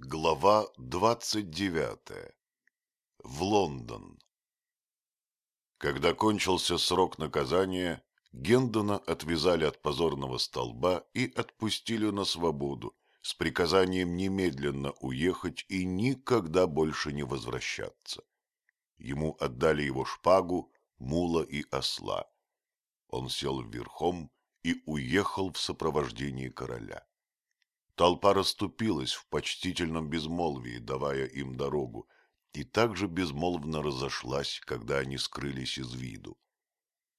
Глава двадцать девятая. В Лондон. Когда кончился срок наказания, Гендона отвязали от позорного столба и отпустили на свободу с приказанием немедленно уехать и никогда больше не возвращаться. Ему отдали его шпагу, мула и осла. Он сел верхом и уехал в сопровождении короля. Толпа расступилась в почтительном безмолвии, давая им дорогу, и также безмолвно разошлась, когда они скрылись из виду.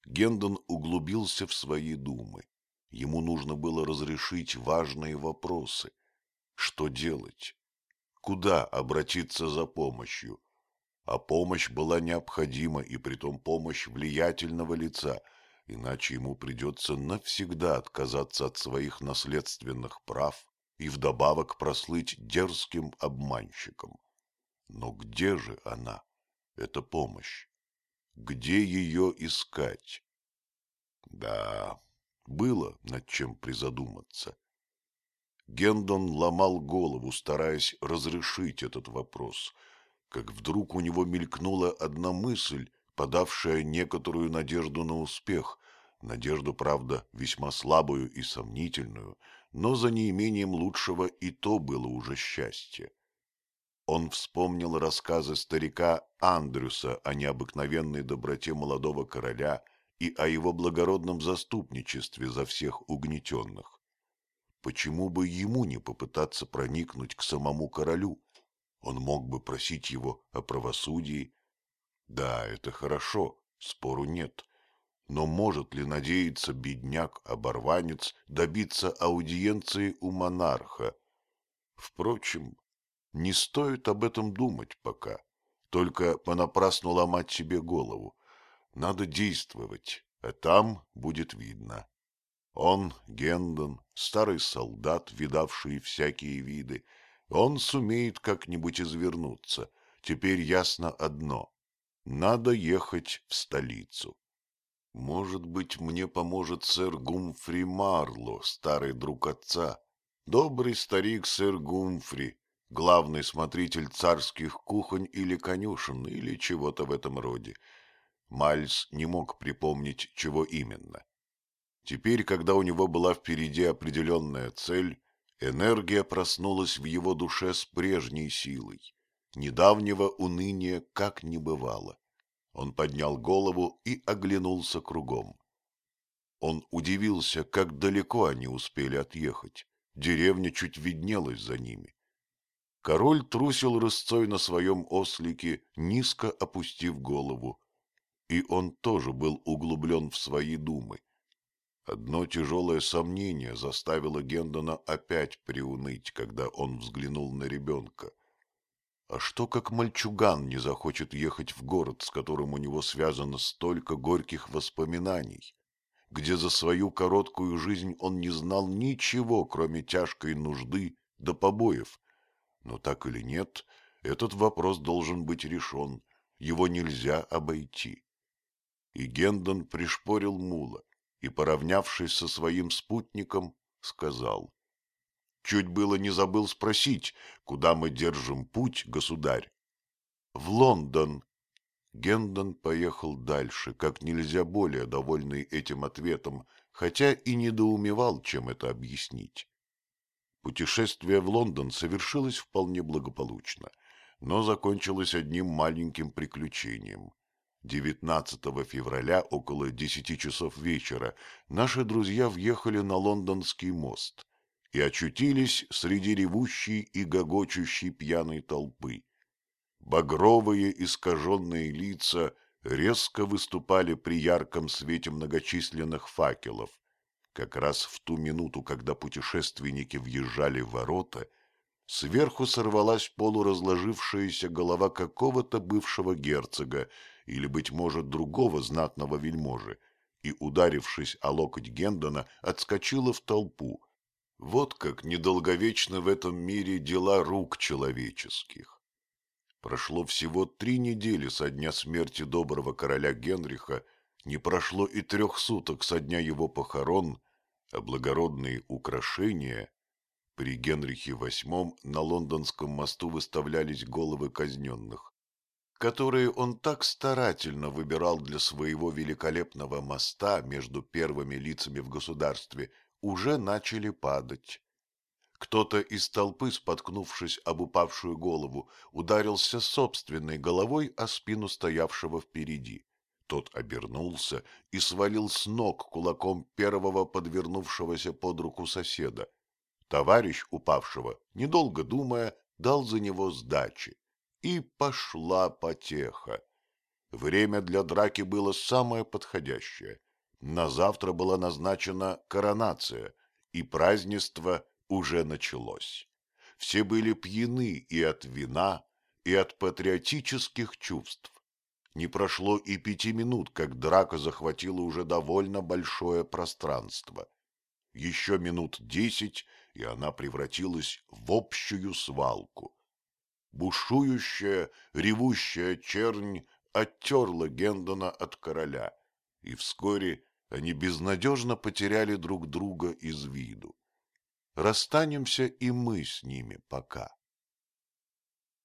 Гендон углубился в свои думы. Ему нужно было разрешить важные вопросы. Что делать? Куда обратиться за помощью? А помощь была необходима, и притом помощь влиятельного лица, иначе ему придется навсегда отказаться от своих наследственных прав и вдобавок прослыть дерзким обманщиком. Но где же она, эта помощь? Где ее искать? Да, было над чем призадуматься. Гендон ломал голову, стараясь разрешить этот вопрос, как вдруг у него мелькнула одна мысль, подавшая некоторую надежду на успех, надежду, правда, весьма слабую и сомнительную — но за неимением лучшего и то было уже счастье. Он вспомнил рассказы старика Андрюса о необыкновенной доброте молодого короля и о его благородном заступничестве за всех угнетенных. Почему бы ему не попытаться проникнуть к самому королю? Он мог бы просить его о правосудии. Да, это хорошо, спору нет. Но может ли надеяться бедняк-оборванец добиться аудиенции у монарха? Впрочем, не стоит об этом думать пока, только понапрасну ломать себе голову. Надо действовать, а там будет видно. Он, Гендон, старый солдат, видавший всякие виды, он сумеет как-нибудь извернуться. Теперь ясно одно — надо ехать в столицу. Может быть, мне поможет сэр Гумфри Марло, старый друг отца. Добрый старик сэр Гумфри, главный смотритель царских кухонь или конюшен, или чего-то в этом роде. Мальс не мог припомнить, чего именно. Теперь, когда у него была впереди определенная цель, энергия проснулась в его душе с прежней силой. Недавнего уныния как не бывало. Он поднял голову и оглянулся кругом. Он удивился, как далеко они успели отъехать. Деревня чуть виднелась за ними. Король трусил рысцой на своем ослике, низко опустив голову. И он тоже был углублен в свои думы. Одно тяжелое сомнение заставило Гендона опять приуныть, когда он взглянул на ребенка. А что, как мальчуган не захочет ехать в город, с которым у него связано столько горьких воспоминаний, где за свою короткую жизнь он не знал ничего, кроме тяжкой нужды до побоев? Но так или нет, этот вопрос должен быть решен, его нельзя обойти. И Гендон пришпорил мула и, поравнявшись со своим спутником, сказал — Чуть было не забыл спросить, куда мы держим путь, государь. В Лондон. Гендон поехал дальше, как нельзя более довольный этим ответом, хотя и недоумевал, чем это объяснить. Путешествие в Лондон совершилось вполне благополучно, но закончилось одним маленьким приключением. 19 февраля около десяти часов вечера наши друзья въехали на лондонский мост и очутились среди ревущей и гогочущей пьяной толпы. Багровые искаженные лица резко выступали при ярком свете многочисленных факелов. Как раз в ту минуту, когда путешественники въезжали в ворота, сверху сорвалась полуразложившаяся голова какого-то бывшего герцога или, быть может, другого знатного вельможи, и, ударившись о локоть Гендона, отскочила в толпу, вот как недолговечны в этом мире дела рук человеческих. Прошло всего три недели со дня смерти доброго короля Генриха, не прошло и трех суток со дня его похорон, а благородные украшения При Генрихе VIII на лондонском мосту выставлялись головы казненных, которые он так старательно выбирал для своего великолепного моста между первыми лицами в государстве, уже начали падать. Кто-то из толпы, споткнувшись об упавшую голову, ударился собственной головой о спину стоявшего впереди. Тот обернулся и свалил с ног кулаком первого подвернувшегося под руку соседа. Товарищ упавшего, недолго думая, дал за него сдачи. И пошла потеха. Время для драки было самое подходящее. На завтра была назначена коронация, и празднество уже началось. Все были пьяны и от вина, и от патриотических чувств. Не прошло и пяти минут, как драка захватила уже довольно большое пространство. Еще минут десять, и она превратилась в общую свалку. Бушующая, ревущая чернь оттерла Гендона от короля, и вскоре они безнадежно потеряли друг друга из виду. Расстанемся и мы с ними пока.